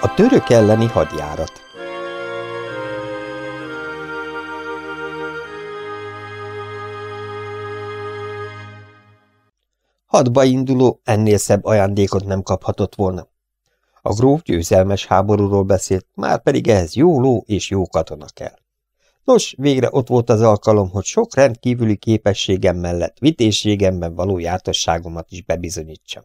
A török elleni hadjárat Hadba induló ennél szebb ajándékot nem kaphatott volna. A gróf győzelmes háborúról beszélt, már pedig ehhez jó ló és jó katona kell. Nos, végre ott volt az alkalom, hogy sok rendkívüli képességem mellett vitészségemben való jártasságomat is bebizonyítsam.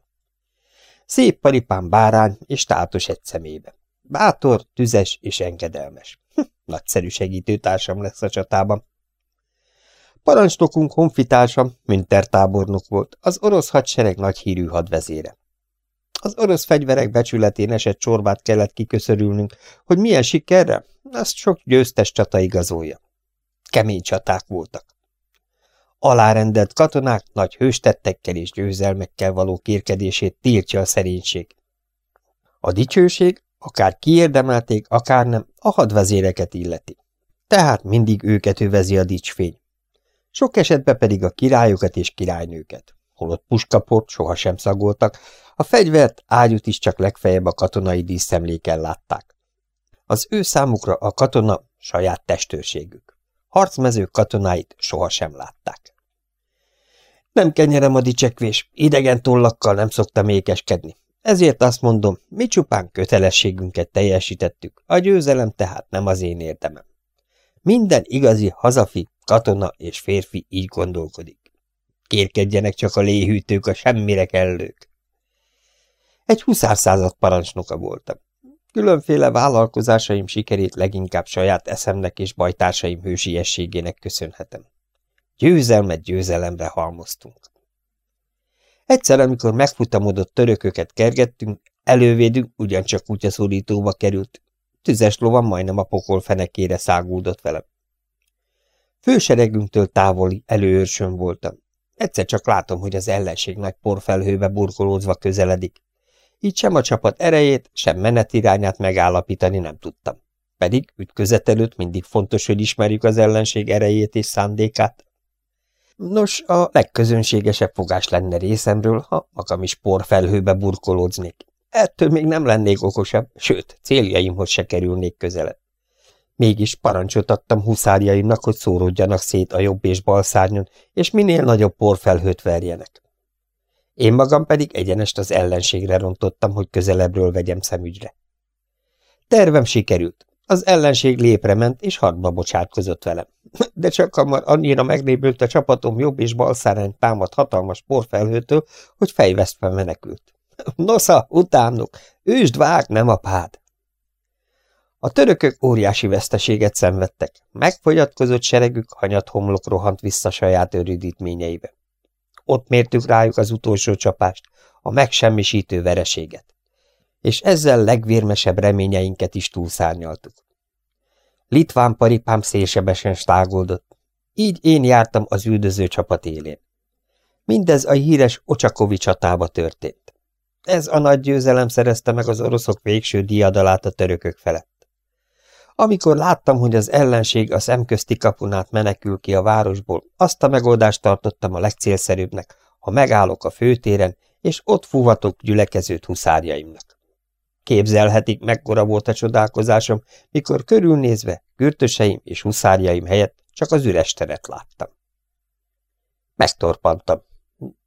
Szép paripán bárány és tátos egy szemébe. Bátor, tüzes és engedelmes. Hm, nagyszerű segítőtársam lesz a csatában. Parancsnokunk honfitársam, Münter tábornok volt, az orosz hadsereg nagy hírű hadvezére. Az orosz fegyverek becsületén esett csorbát kellett kiköszörülnünk, hogy milyen sikerre, azt sok győztes csata igazolja. Kemény csaták voltak. Alárendelt katonák nagy hőstettekkel és győzelmekkel való kérkedését tiltja a szerénység. A dicsőség, akár kiérdemelték, akár nem, a hadvezéreket illeti. Tehát mindig őket övezi a dicsfény. Sok esetben pedig a királyokat és királynőket, holott puskaport sohasem szagoltak, a fegyvert, ágyút is csak legfeljebb a katonai díszemléken látták. Az ő számukra a katona saját testőrségük. Harcmezők katonáit sohasem látták. Nem kenyerem a dicsekvés, idegen tollakkal nem szoktam ékeskedni. Ezért azt mondom, mi csupán kötelességünket teljesítettük, a győzelem tehát nem az én érdemem. Minden igazi hazafi, katona és férfi így gondolkodik. Kérkedjenek csak a léhűtők, a semmire kellők. Egy huszárszázad parancsnoka voltam. Különféle vállalkozásaim sikerét leginkább saját eszemnek és bajtársaim hősiességének köszönhetem. Győzelmet győzelemre halmoztunk. Egyszer, amikor megfutamodott törököket kergettünk, elővédünk ugyancsak kutyaszórítóba került. Tüzes lovan majdnem a pokol fenekére szágúdott velem. Főseregünktől távoli előőrsön voltam. Egyszer csak látom, hogy az ellenség nagy porfelhőbe burkolózva közeledik. Így sem a csapat erejét, sem menetirányát megállapítani nem tudtam. Pedig ütközet előtt mindig fontos, hogy ismerjük az ellenség erejét és szándékát. Nos, a legközönségesebb fogás lenne részemről, ha magam is porfelhőbe burkolódznék. Ettől még nem lennék okosabb, sőt, céljaimhoz se kerülnék közelebb. Mégis parancsot adtam huszárjaimnak, hogy szóródjanak szét a jobb és bal szárnyon, és minél nagyobb porfelhőt verjenek. Én magam pedig egyenest az ellenségre rontottam, hogy közelebbről vegyem szemügyre. Tervem sikerült. Az ellenség lépre ment, és hadba bocsátkozott velem. De csak hamar annyira megnébült a csapatom jobb és bal szárány támad hatalmas porfelhőtől, hogy fejvesztve menekült. Nosza, utánuk! Ősd vág, nem a pád! A törökök óriási veszteséget szenvedtek. Megfogyatkozott seregük hanyat homlok rohant vissza saját őrüdítményeibe. Ott mértük rájuk az utolsó csapást, a megsemmisítő vereséget. És ezzel legvérmesebb reményeinket is túlszárnyaltuk. Litván paripám szélsebesen stágoldott. Így én jártam az üldöző csapat élén. Mindez a híres Ocsakovi csatába történt. Ez a nagy győzelem szerezte meg az oroszok végső diadalát a törökök felett. Amikor láttam, hogy az ellenség a szemközti kapunát menekül ki a városból, azt a megoldást tartottam a legcélszerűbbnek, ha megállok a főtéren, és ott fúvatok gyülekezőt huszárjaimnak. Képzelhetik, mekkora volt a csodálkozásom, mikor körülnézve kürtöseim és huszárjaim helyett csak az üres teret láttam. Megtorpantam.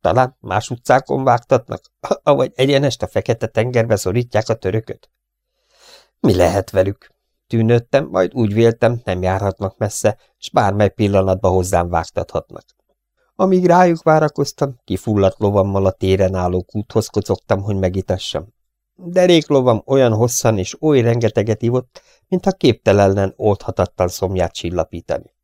Talán más utcákon vágtatnak, avagy egyenest a fekete tengerbe szorítják a törököt. Mi lehet velük? Tűnöttem, majd úgy véltem, nem járhatnak messze, s bármely pillanatban hozzám vágtathatnak. Amíg rájuk várakoztam, kifulladt lovammal a téren álló kúthoz kocogtam, hogy megitassam. Derék lovam olyan hosszan és oly rengeteget ivott, mintha képtelenen oldhatatlan szomját csillapítani.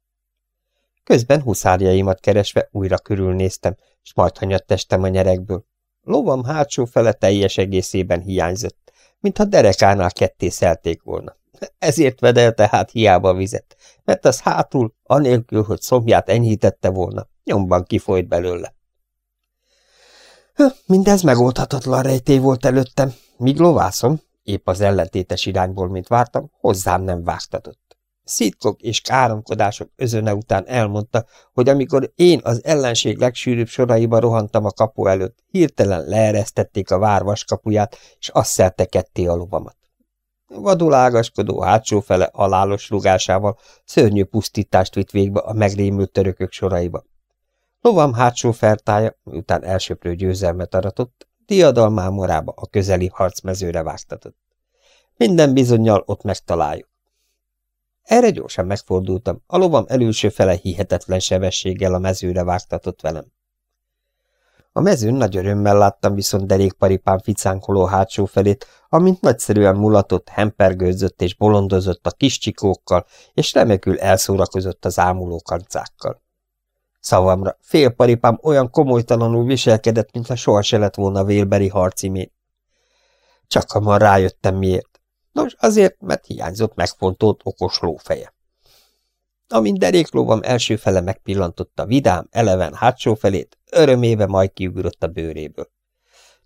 Közben huszárjaimat keresve újra körülnéztem, s majd hanyatt testem a nyerekből. Lovam hátsó fele teljes egészében hiányzott, mintha derekánál ketté szelték volna. Ezért vedelte hát hiába vizet, mert az hátul, anélkül, hogy szomját enyhítette volna, nyomban kifolyt belőle. Mindez megoldhatatlan rejtély volt előttem, míg lovászom, épp az ellentétes irányból, mint vártam, hozzám nem vágtatott. Szitkok és káromkodások özöne után elmondta, hogy amikor én az ellenség legsűrűbb soraiba rohantam a kapu előtt, hirtelen leeresztették a vár vaskapuját, és azt szerte ketté a lovamat. vadul hátsó fele alálos rugásával szörnyű pusztítást vitt végbe a megrémült törökök soraiba. Lovam hátsó fertája, miután elsőprő győzelmet aratott, diadalmámorába a közeli harcmezőre vágtatott. Minden bizonyal ott megtaláljuk. Erre gyorsan megfordultam, a lovam előső fele hihetetlen sebességgel a mezőre vágtatott velem. A mezőn nagy örömmel láttam viszont derékparipán ficánkoló hátsó felét, amint nagyszerűen mulatott, hempergőzött és bolondozott a kis csikókkal, és remekül elszórakozott az ámuló kancákkal. Szavamra, félparipám olyan komolytalanul viselkedett, mintha soha se lett volna vélberi harcimé. Csak hamar rájöttem miért. Nos, azért, mert hiányzott megfontolt okos lófeje. Amint deréklóvam első fele megpillantotta vidám, eleven hátsó felét, örömébe majd kiugrott a bőréből.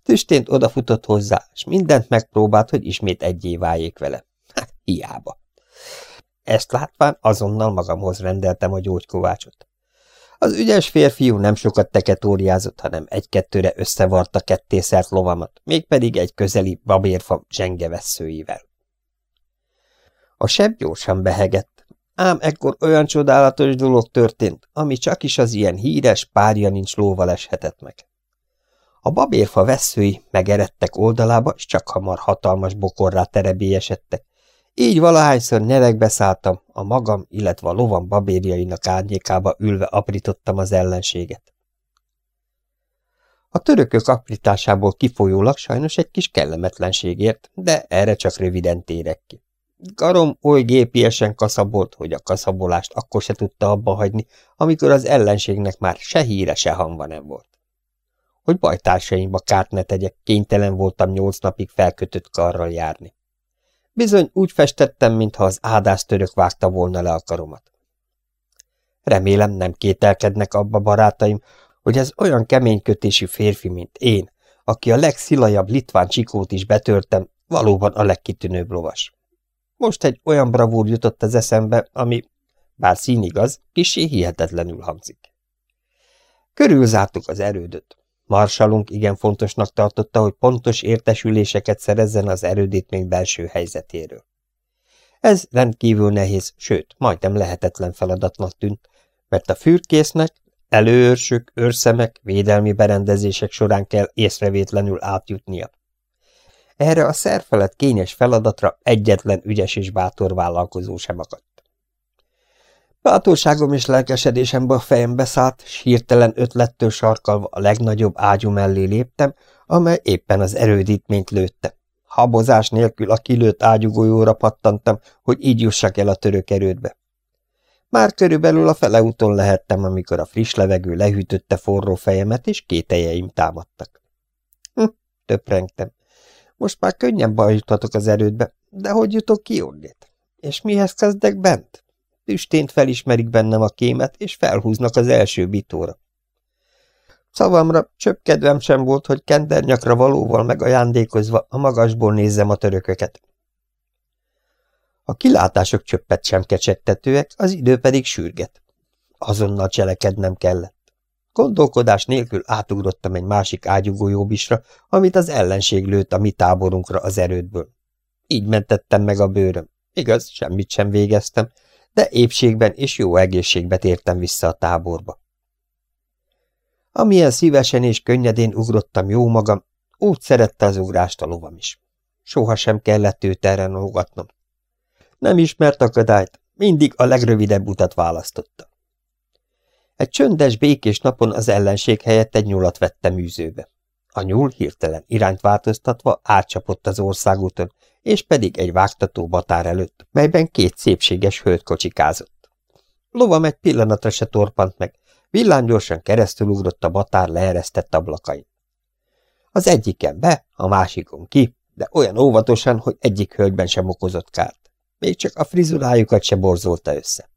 Tüstént odafutott hozzá, és mindent megpróbált, hogy ismét egyé váljék vele. Hát, hiába. Ezt látván azonnal magamhoz rendeltem a gyógykovácsot. Az ügyes férfiú nem sokat teketóriázott, hanem egy-kettőre összevarta kettészert lovamat, mégpedig egy közeli babérfa zsengevesszőivel. A seb gyorsan behegett, ám ekkor olyan csodálatos dolog történt, ami csak is az ilyen híres párja nincs lóval eshetett meg. A babérfa vesszői megeredtek oldalába, és csak hamar hatalmas bokorrá terebélyesedtek, így valahányszor nyerekbe szálltam, a magam, illetve a lovam babérjainak árnyékába ülve aprítottam az ellenséget. A törökök aprításából kifolyólag sajnos egy kis kellemetlenségért, de erre csak röviden térek ki. Garom oly gépiesen kaszabolt, hogy a kaszabolást akkor se tudta abba hagyni, amikor az ellenségnek már se híre, se hangva nem volt. Hogy bajtársaimba kárt ne tegyek, kénytelen voltam nyolc napig felkötött karral járni. Bizony úgy festettem, mintha az ádász török vágta volna le a karomat. Remélem nem kételkednek abba, barátaim, hogy ez olyan keménykötésű férfi, mint én, aki a legszilajabb litván csikót is betörtem, valóban a legkitűnőbb lovas. Most egy olyan bravúr jutott az eszembe, ami, bár színigaz, kisé hihetetlenül hangzik. Körülzártuk az erődöt. Marsalunk igen fontosnak tartotta, hogy pontos értesüléseket szerezzen az erődítmény belső helyzetéről. Ez rendkívül nehéz, sőt, majdnem lehetetlen feladatnak tűnt, mert a fürkésznek előőrsök, őrszemek, védelmi berendezések során kell észrevétlenül átjutnia. Erre a szerfelett kényes feladatra egyetlen ügyes és bátor vállalkozó sem akadt. Bátorságom és lelkesedésembe a fejembe szállt, s hirtelen ötlettől sarkalva a legnagyobb ágyú mellé léptem, amely éppen az erődítményt lőtte. Habozás nélkül a kilőtt ágyugolyóra pattantam, hogy így jussak el a török erődbe. Már körülbelül a fele úton lehettem, amikor a friss levegő lehűtötte forró fejemet, és kételjeim támadtak. Hm, töprengtem. Most már könnyebben juthatok az erődbe, de hogy jutok ki onnét? És mihez kezdek bent? Tüstént felismerik bennem a kémet, és felhúznak az első bitóra. Szavamra csöpp kedvem sem volt, hogy kendernyakra valóval megajándékozva a magasból nézzem a törököket. A kilátások csöppet sem kecsegtetőek, az idő pedig sürget. Azonnal cselekednem kellett. Gondolkodás nélkül átugrottam egy másik ágyugójóbisra, amit az ellenség lőtt a mi táborunkra az erődből. Így mentettem meg a bőröm. Igaz, semmit sem végeztem, de épségben és jó egészségbe tértem vissza a táborba. Amilyen szívesen és könnyedén ugrottam jó magam, úgy szerette az ugrást a lovam is. Soha sem kellett őt erre nógatnom. Nem ismert akadályt, mindig a legrövidebb utat választotta. Egy csöndes, békés napon az ellenség helyett egy nyulat vettem műzőbe. A nyúl hirtelen irányt változtatva átcsapott az országúton, és pedig egy vágtató batár előtt, melyben két szépséges hölgy kocsikázott. Lovam egy pillanatra se torpant meg, villámgyorsan keresztülugrott a batár leeresztett ablakai. Az egyiken be, a másikon ki, de olyan óvatosan, hogy egyik hölgyben sem okozott kárt. Még csak a frizurájukat se borzolta össze.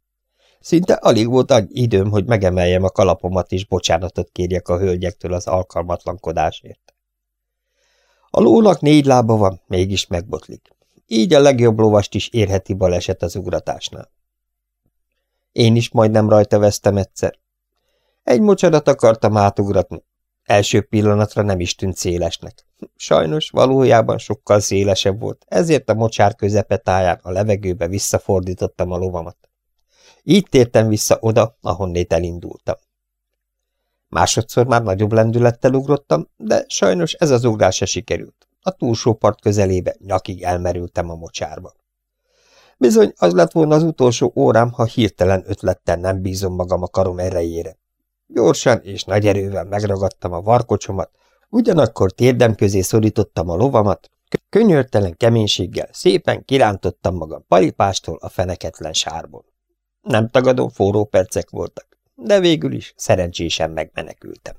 Szinte alig volt annyi időm, hogy megemeljem a kalapomat és bocsánatot kérjek a hölgyektől az alkalmatlankodásért. A lónak négy lába van, mégis megbotlik. Így a legjobb lovast is érheti baleset az ugratásnál. Én is majdnem rajta vesztem egyszer. Egy mocsarat akartam átugratni. Első pillanatra nem is tűnt szélesnek. Sajnos valójában sokkal szélesebb volt, ezért a mocsár közepetáján a levegőbe visszafordítottam a lovamat. Így tértem vissza oda, ahonnét elindultam. Másodszor már nagyobb lendülettel ugrottam, de sajnos ez az ugrás se sikerült. A túlsó part közelébe nyakig elmerültem a mocsárba. Bizony, az lett volna az utolsó órám, ha hirtelen ötlettel nem bízom magam a karom erejére. Gyorsan és nagy erővel megragadtam a varkocsomat, ugyanakkor térdem közé szorítottam a lovamat, könyörtelen keménységgel szépen kirántottam magam paripástól a feneketlen sárból. Nem tagadom, forró percek voltak, de végül is szerencsésen megmenekültem.